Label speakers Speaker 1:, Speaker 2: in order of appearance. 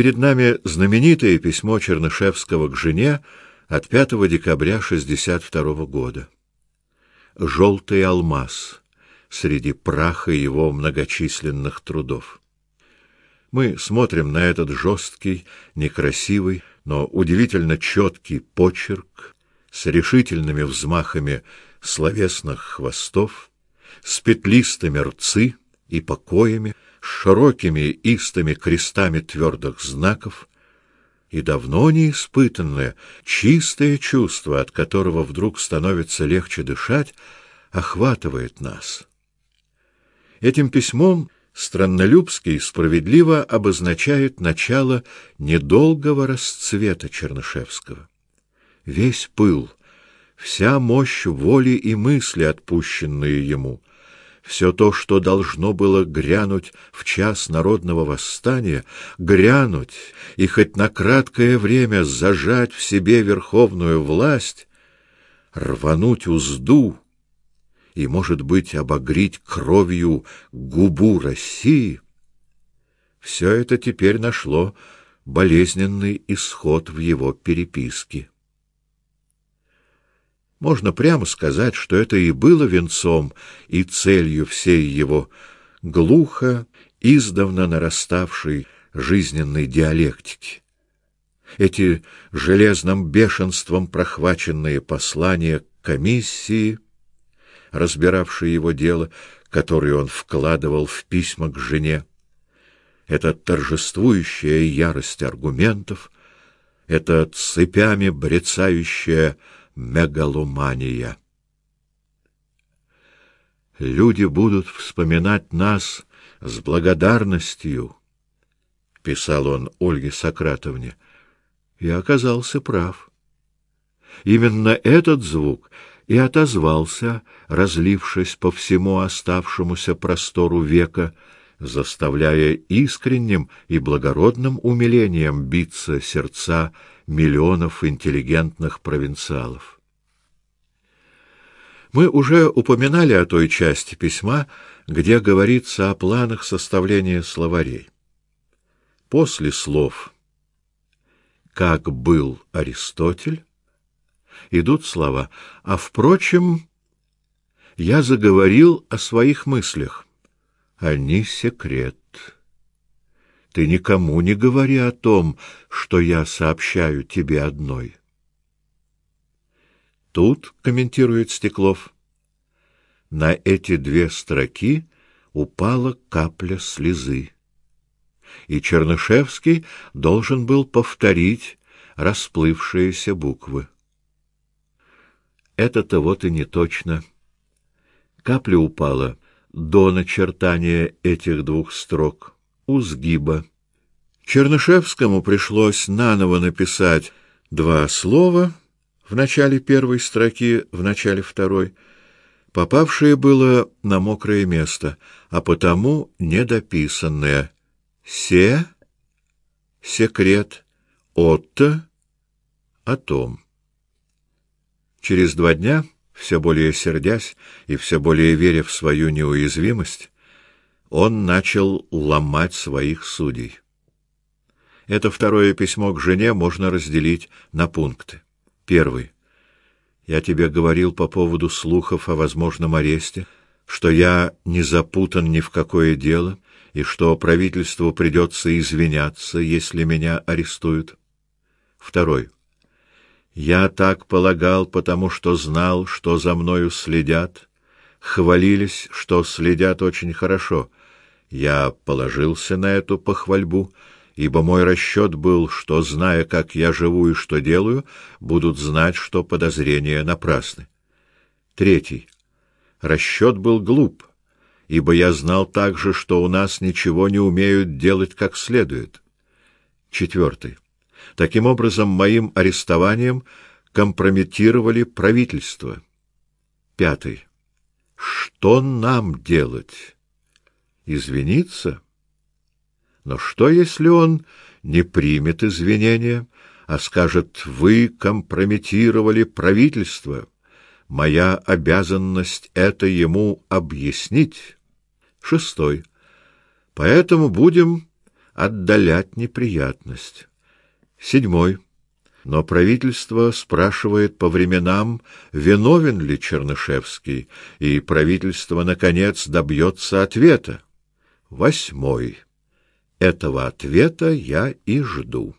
Speaker 1: Перед нами знаменитое письмо Чернышевского к жене от 5 декабря 62 года. Желтый алмаз среди праха его многочисленных трудов. Мы смотрим на этот жесткий, некрасивый, но удивительно четкий почерк с решительными взмахами словесных хвостов, с петлистыми рцы и покоями, широкими истыми крестами твердых знаков, и давно не испытанное, чистое чувство, от которого вдруг становится легче дышать, охватывает нас. Этим письмом Страннолюбский справедливо обозначает начало недолгого расцвета Чернышевского. Весь пыл, вся мощь воли и мысли, отпущенные ему, все то, что должно было грянуть в час народного восстания, грянуть и хоть на краткое время зажать в себе верховную власть, рвануть узду и, может быть, обогреть кровью губу России, все это теперь нашло болезненный исход в его переписке. Можно прямо сказать, что это и было венцом и целью всей его глухо, издавна нараставшей жизненной диалектики. Эти железным бешенством прохваченные послания комиссии, разбиравшие его дело, которое он вкладывал в письма к жене, эта торжествующая ярость аргументов, эта цепями брецающая мегаломания. Люди будут вспоминать нас с благодарностью, писал он Ольге Сократовне. И оказался прав. Именно этот звук и отозвался, разлившись по всему оставшемуся простору века, заставляя искренним и благородным умилением биться сердца миллионов интеллигентных провинциалов. Мы уже упоминали о той части письма, где говорится о планах составления словарей. После слов «как был Аристотель» идут слова «а впрочем, я заговорил о своих мыслях, они секрет». Ты никому не говори о том, что я сообщаю тебе одной. Тут, комментирует Стеклов, на эти две строки упала капля слезы. И Чернышевский должен был повторить расплывшиеся буквы. Это-то вот и не точно. Капля упала до начертания этих двух строк у сгиба. Чернышевскому пришлось наново написать два слова в начале первой строки, в начале второй, попавшие было на мокрое место, а потому недописанное. «Се» — секрет, «отто» — о том. Через два дня, все более сердясь и все более веря в свою неуязвимость, он начал ломать своих судей. Это второе письмо к жене можно разделить на пункты. Первый. Я тебе говорил по поводу слухов о возможном аресте, что я не запутан ни в какое дело и что правительству придется извиняться, если меня арестуют. Второй. Я так полагал, потому что знал, что за мною следят, хвалились, что следят очень хорошо — я положился на эту похвальбу, ибо мой расчет был, что, зная, как я живу и что делаю, будут знать, что подозрения напрасны. Третий. Расчет был глуп, ибо я знал также, что у нас ничего не умеют делать как следует. Четвертый. Таким образом, моим арестованием компрометировали правительство. Пятый. Что нам делать? Извиниться. Но что, если он не примет извинения, а скажет, вы компрометировали правительство? Моя обязанность это ему объяснить. Шестой. Поэтому будем отдалять неприятность. Седьмой. Но правительство спрашивает по временам, виновен ли Чернышевский, и правительство, наконец, добьется ответа. Восьмой. Этого ответа я и жду.